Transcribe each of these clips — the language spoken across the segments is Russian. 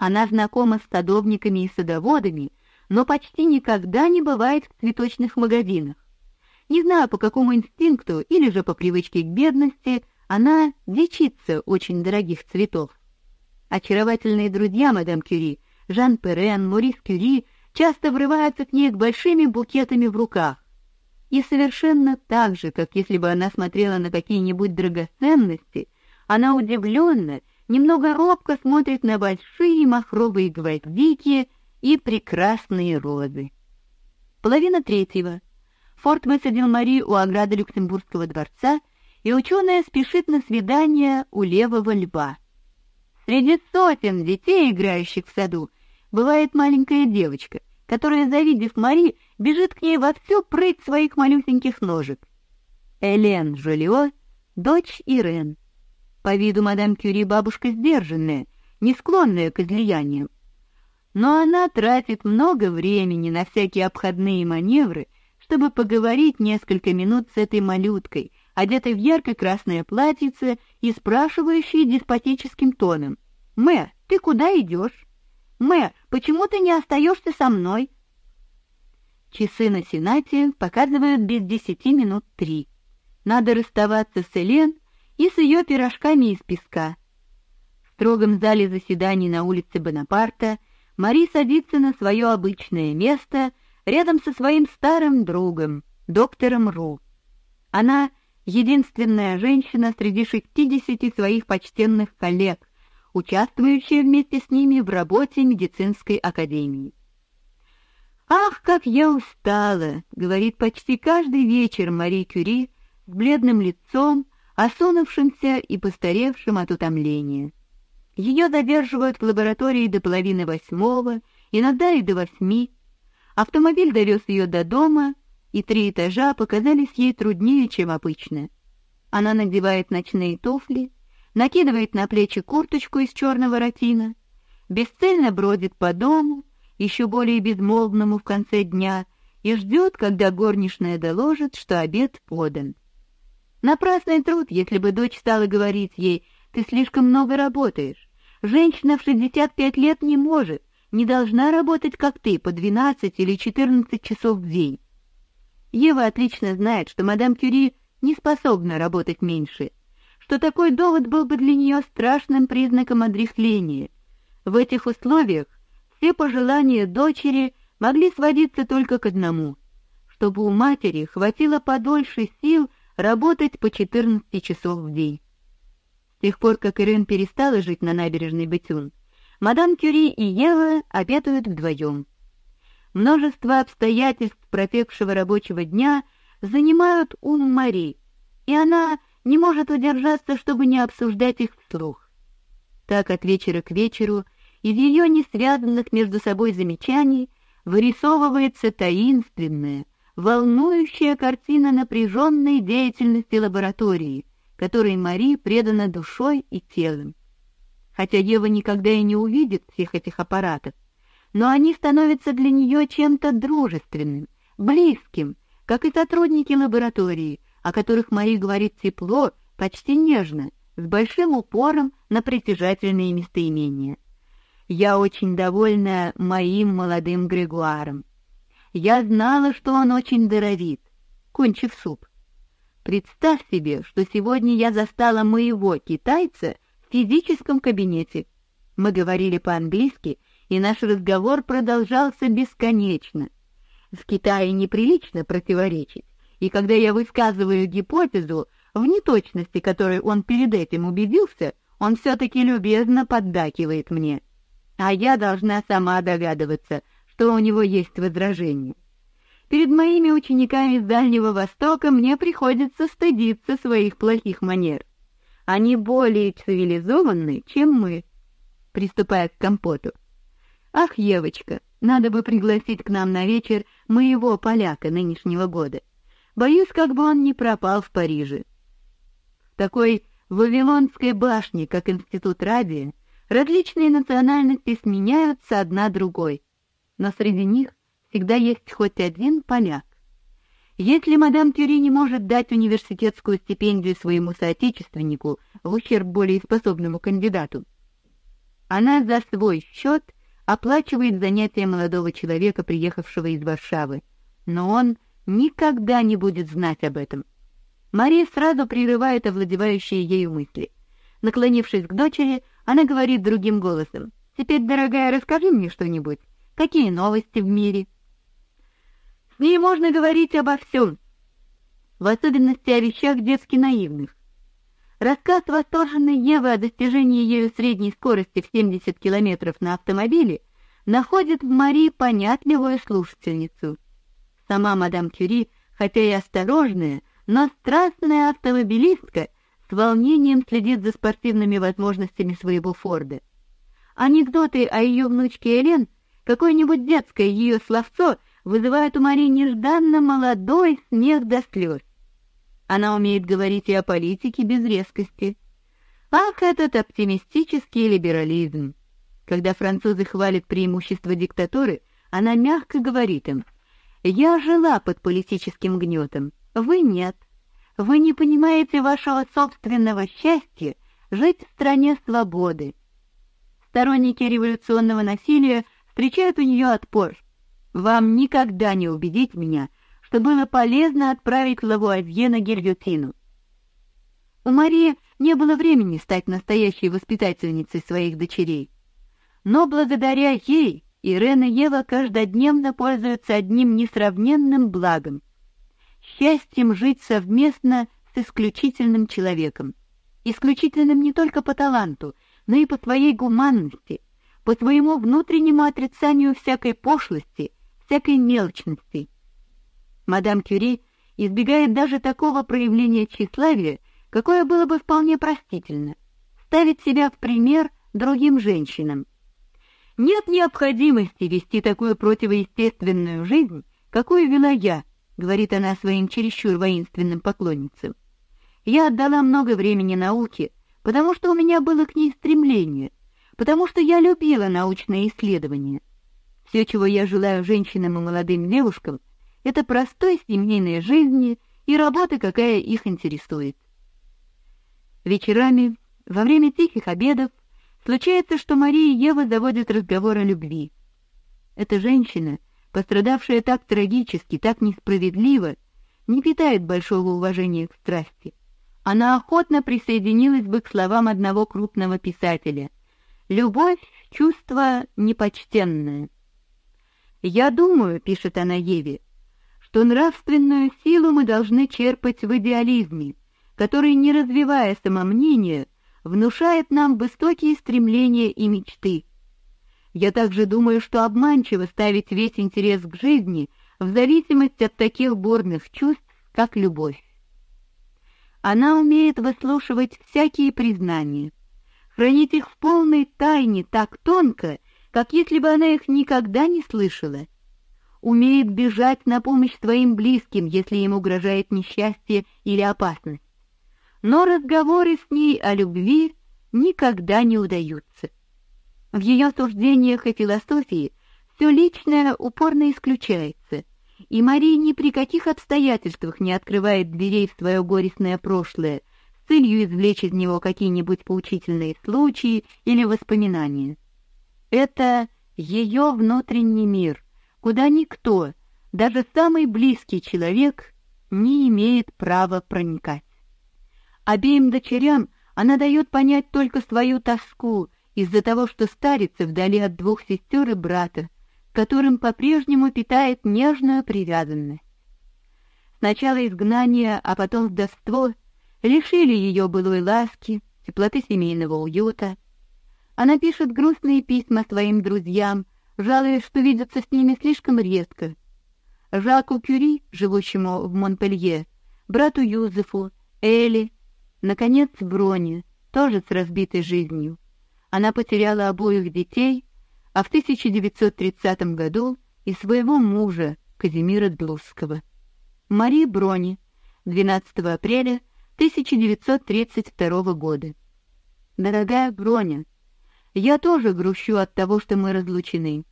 Она знакома с садовниками и садоводами, но почти никогда не бывает в цветочных магазинах. Не знаю, по какому инстинкту или же по привычке к бедности, она дичится очень дорогих цветов. Очаровательные друзья мадам Кюри, Жан Перен, Морис Кюри, часто врываются к ней с большими букетами в руках. И совершенно так же, как если бы она смотрела на какие-нибудь драгоценности, она удивленно, немного робко смотрит на большие махровые гвоздики и прекрасные розы. Половина третьего. Форт высадил Мари у ограды Люксембургского дворца, и ученая спешит на свидание у левого льва. Среди сотен детей, играющих в саду, бывает маленькая девочка, которая, завидев Мари, бежит к ней во всю прыть своих малюсеньких ножек. Элен Жолио, дочь Ирен. По виду мадам Кюри бабушка сдержанная, не склонная к излияниям. Но она тратит много времени на всякие обходные маневры, чтобы поговорить несколько минут с этой малюткой, одетой в ярко-красное платьице и спрашивающей деспотическим тоном. «Мэ, ты куда идешь? Мэ, почему ты не остаешься со мной?» Часы на Сенате показывают без десяти минут три. Надо расставаться с Элен и с ее пирожками из песка. В строгом зале заседаний на улице Бонапарта Мари садится на свое обычное место рядом со своим старым другом, доктором Ру. Она единственная женщина среди шестидесяти своих почтенных коллег, участвующая вместе с ними в работе медицинской академии. Ах, как я устала, говорит почти каждый вечер Мари Кюри с бледным лицом, осунувшимся и постаревшим от утомления. Ее задерживают в лаборатории до половины восьмого, иногда и до восьми. Автомобиль довез ее до дома, и три этажа показались ей труднее, чем обычно. Она надевает ночные туфли, накидывает на плечи курточку из черного ратина, бесцельно бродит по дому, еще более безмолвному в конце дня, и ждет, когда горничная доложит, что обед подан. Напрасный труд, если бы дочь стала говорить ей, ты слишком много работаешь. Женщина в 65 лет не может, не должна работать, как ты, по 12 или 14 часов в день. Ева отлично знает, что мадам Кюри не способна работать меньше, что такой довод был бы для нее страшным признаком одряхления. В этих условиях все пожелания дочери могли сводиться только к одному, чтобы у матери хватило подольше сил работать по 14 часов в день. С тех пор, как Ирен перестала жить на набережной Бетюн, мадам Кюри и Ева обедают вдвоем. Множество обстоятельств протекшего рабочего дня занимают ум Мари, и она не может удержаться, чтобы не обсуждать их вслух. Так от вечера к вечеру из ее несвязанных между собой замечаний вырисовывается таинственная, волнующая картина напряженной деятельности лаборатории, которой Мари предана душой и телом. Хотя Ева никогда и не увидит всех этих аппаратов, но они становятся для нее чем-то дружественным, близким, как и сотрудники лаборатории, о которых Мари говорит тепло, почти нежно, с большим упором на притяжательные местоимения. Я очень довольна моим молодым Грегуаром. Я знала, что он очень даровит. Кончив суп. Представь себе, что сегодня я застала моего китайца в физическом кабинете. Мы говорили по-английски, и наш разговор продолжался бесконечно. В Китае неприлично противоречить, и когда я высказываю гипотезу, в неточности которой он перед этим убедился, он все-таки любезно поддакивает мне. А я должна сама догадываться, что у него есть возражения. Перед моими учениками из Дальнего Востока мне приходится стыдиться своих плохих манер. Они более цивилизованны, чем мы. Приступая к компоту. Ах, Евочка, надо бы пригласить к нам на вечер моего поляка нынешнего года. Боюсь, как бы он не пропал в Париже. В такой вавилонской башне, как Институт Радия, различные национальности сменяются одна другой, но среди них всегда есть хоть один поляк. Если мадам Кюри не может дать университетскую стипендию своему соотечественнику в ущерб более способному кандидату, Она за свой счет оплачивает занятия молодого человека, приехавшего из Варшавы, но он никогда не будет знать об этом. Мария сразу прерывает овладевающие ею мысли. Наклонившись к дочери, она говорит другим голосом: "Теперь, дорогая, расскажи мне что-нибудь. Какие новости в мире?" С ней можно говорить обо всем, в особенности о вещах детски наивных. Рассказ восторженной Евы о достижении ею средней скорости в 70 км на автомобиле находит в Мари понятливую слушательницу. Сама мадам Кюри, хотя и осторожная, но страстная автомобилистка, с волнением следит за спортивными возможностями своего Форда. Анекдоты о ее внучке Элен, какое-нибудь детское ее словцо вызывают у Мари нежданно молодой смех до слез. Она умеет говорить и о политике без резкости. Ах, этот оптимистический либерализм! Когда французы хвалят преимущества диктатуры, она мягко говорит им: "Я жила под политическим гнетом, вы нет. Вы не понимаете вашего собственного счастья жить в стране свободы". Сторонники революционного насилия встречают у нее отпор. Вам никогда не убедить меня, что было полезно отправить Лавуазье на гильотину. У Марии не было времени стать настоящей воспитательницей своих дочерей. Но благодаря ей Ирена и Ева каждодневно пользуются одним несравненным благом — счастьем жить совместно с исключительным человеком. Исключительным не только по таланту, но и по своей гуманности, по своему внутреннему отрицанию всякой пошлости, всякой мелочности — Мадам Кюри избегает даже такого проявления тщеславия, какое было бы вполне простительно — ставить себя в пример другим женщинам. Нет необходимости вести такую противоестественную жизнь, какую вела я, говорит она своим чересчур воинственным поклонницам. Я отдала много времени науке, потому что у меня было к ней стремление, потому что я любила научные исследования. Все, чего я желаю женщинам и молодым девушкам, это простой семейной жизни и работы, какая их интересует. Вечерами, во время тихих обедов, случается, что Мария и Ева заводят разговор о любви. Эта женщина, пострадавшая так трагически, так несправедливо, не питает большого уважения к страсти. Она охотно присоединилась бы к словам одного крупного писателя: "Любовь чувство непочтенное". Я думаю, пишет она Еве, что нравственную силу мы должны черпать в идеализме, который, не развивая самомнение, внушает нам высокие стремления и мечты. Я также думаю, что обманчиво ставить весь интерес к жизни в зависимости от таких бурных чувств, как любовь. Она умеет выслушивать всякие признания, хранить их в полной тайне так тонко, как если бы она их никогда не слышала, умеет бежать на помощь своим близким, если им угрожает несчастье или опасность. Но разговоры с ней о любви никогда не удаются. В ее суждениях и философии все личное упорно исключается, и Мария ни при каких обстоятельствах не открывает дверей в свое горестное прошлое целью извлечь из него какие-нибудь поучительные случаи или воспоминания. Это ее внутренний мир — куда никто, даже самый близкий человек, не имеет права проникать. Обеим дочерям она дает понять только свою тоску из-за того, что старится вдали от двух сестер и брата, которым по-прежнему питает нежную привязанность. Сначала изгнание, а потом вдовство лишили ее былой ласки, теплоты семейного уюта. Она пишет грустные письма своим друзьям, жалуясь, что видится с ними слишком редко. Жаку Кюри, живущему в Монпелье, брату Юзефу, Эли, наконец, Броне, тоже с разбитой жизнью. Она потеряла обоих детей, а в 1930 году и своего мужа Казимира Длусского. Мари Брони, 12 апреля 1932 года. Дорогая Броня, я тоже грущу от того, что мы разлучены.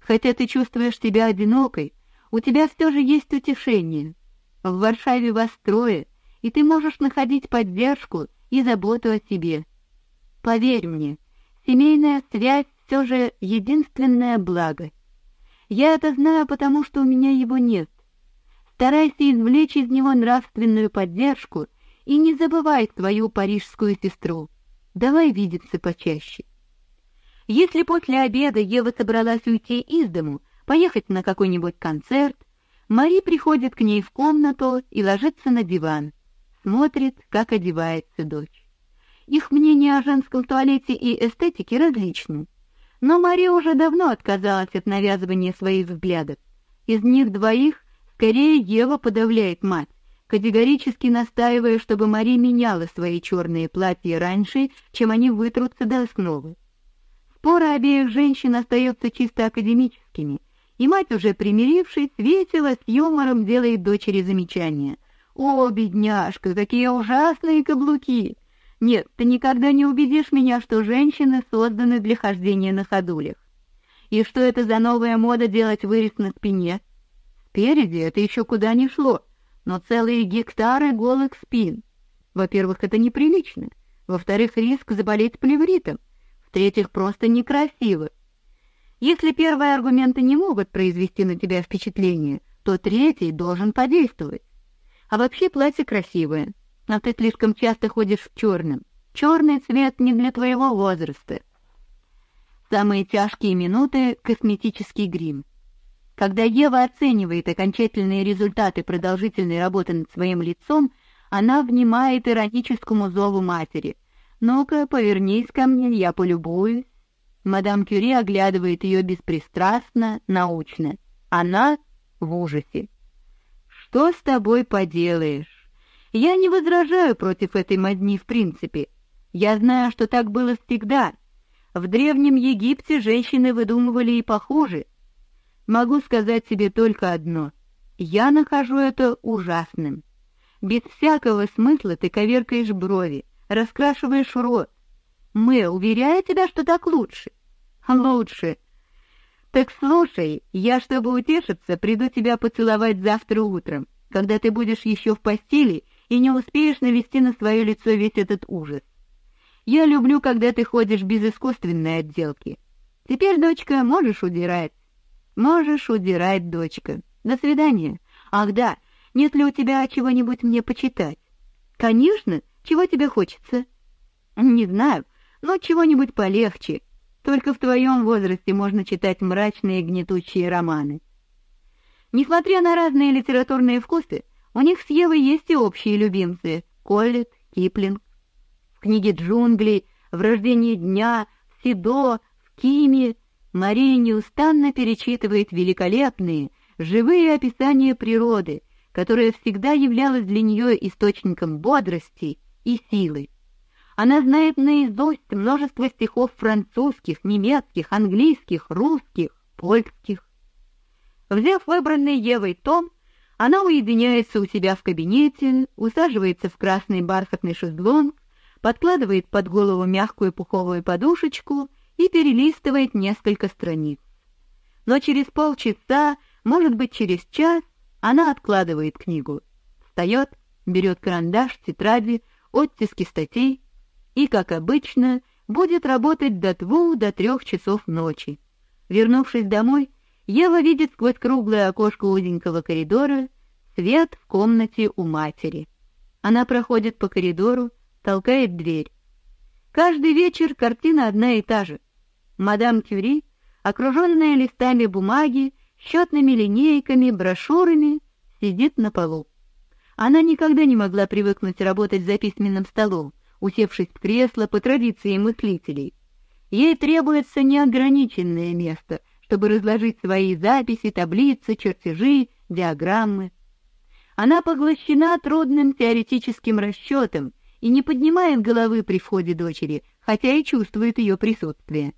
Хотя ты чувствуешь себя одинокой, у тебя все же есть утешение. В Варшаве вас трое, и ты можешь находить поддержку и заботу о себе. Поверь мне, семейная связь все же единственное благо. Я это знаю, потому что у меня его нет. Старайся извлечь из него нравственную поддержку и не забывай свою парижскую сестру. Давай видеться почаще. Если после обеда Ева собралась уйти из дому, поехать на какой-нибудь концерт, Мари приходит к ней в комнату и ложится на диван, смотрит, как одевается дочь. Их мнения о женском туалете и эстетике различны, но Мари уже давно отказалась от навязывания своих взглядов. Из них двоих скорее Ева подавляет мать, категорически настаивая, чтобы Мари меняла свои черные платья раньше, чем они вытрутся до основы. Споры обеих женщин остаются чисто академическими, и мать, уже примирившись, весело с юмором делает дочери замечания. «О, бедняжка, какие ужасные каблуки! Нет, ты никогда не убедишь меня, что женщины созданы для хождения на ходулях. И что это за новая мода делать вырез на спине? Спереди это еще куда ни шло, но целые гектары голых спин. Во-первых, это неприлично. Во-вторых, риск заболеть плевритом. В-третьих, просто некрасиво. Если первые аргументы не могут произвести на тебя впечатление, то третий должен подействовать. А вообще платье красивое, но ты слишком часто ходишь в черном. Черный цвет не для твоего возраста. Самые тяжкие минуты — косметический грим. Когда Ева оценивает окончательные результаты продолжительной работы над своим лицом, она внимает ироническому зову матери. «Ну-ка, повернись ко мне, я полюбуюсь». Мадам Кюри оглядывает ее беспристрастно, научно. Она в ужасе. «Что с тобой поделаешь? Я не возражаю против этой модни в принципе. Я знаю, что так было всегда. В Древнем Египте женщины выдумывали и похуже. Могу сказать себе только одно. Я нахожу это ужасным. Без всякого смысла ты коверкаешь брови, раскрашиваешь рот, мы, уверяю тебя, что так лучше. Лучше. Так слушай, я, чтобы утешиться, приду тебя поцеловать завтра утром, когда ты будешь еще в постели и не успеешь навести на свое лицо весь этот ужас. Я люблю, когда ты ходишь без искусственной отделки. Теперь, дочка, можешь удирать. Можешь удирать, дочка. До свидания. Ах да, нет ли у тебя чего-нибудь мне почитать? Конечно, чего тебе хочется? Не знаю, но чего-нибудь полегче. Только в твоем возрасте можно читать мрачные гнетущие романы. Несмотря на разные литературные вкусы, у них с Евой есть и общие любимцы — Коллет, Киплинг. В книге «Джунгли», «В рождении дня», в «Сидо», в «Киме» Мария неустанно перечитывает великолепные, живые описания природы, которая всегда являлась для нее источником бодрости и силы. Она знает наизусть множество стихов французских, немецких, английских, русских, польских. Взяв выбранный Евой том, она уединяется у себя в кабинете, усаживается в красный бархатный шезлонг, подкладывает под голову мягкую пуховую подушечку и перелистывает несколько страниц. Но через полчаса, может быть, через час, она откладывает книгу, встает, берет карандаш, тетради, оттиски статей и, как обычно, будет работать до двух до трех часов ночи. Вернувшись домой, Ева видит сквозь круглое окошко узенького коридора свет в комнате у матери. Она проходит по коридору, толкает дверь. Каждый вечер картина одна и та же. Мадам Кюри, окруженная листами бумаги, счетными линейками, брошюрами, сидит на полу. Она никогда не могла привыкнуть работать за письменным столом, усевшись в кресло по традиции мыслителей. Ей требуется неограниченное место, чтобы разложить свои записи, таблицы, чертежи, диаграммы. Она поглощена трудным теоретическим расчетом и не поднимает головы при входе дочери, хотя и чувствует ее присутствие.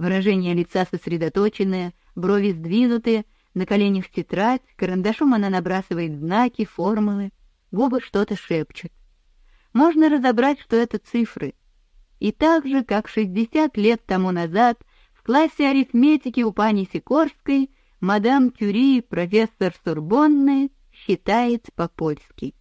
Выражение лица сосредоточенное, брови сдвинуты, на коленях тетрадь, карандашом она набрасывает знаки, формулы, губы что-то шепчут можно разобрать, что это цифры. И так же, как 60 лет тому назад в классе арифметики у пани Сикорской мадам Кюри, профессор Сорбонны, считает по-польски.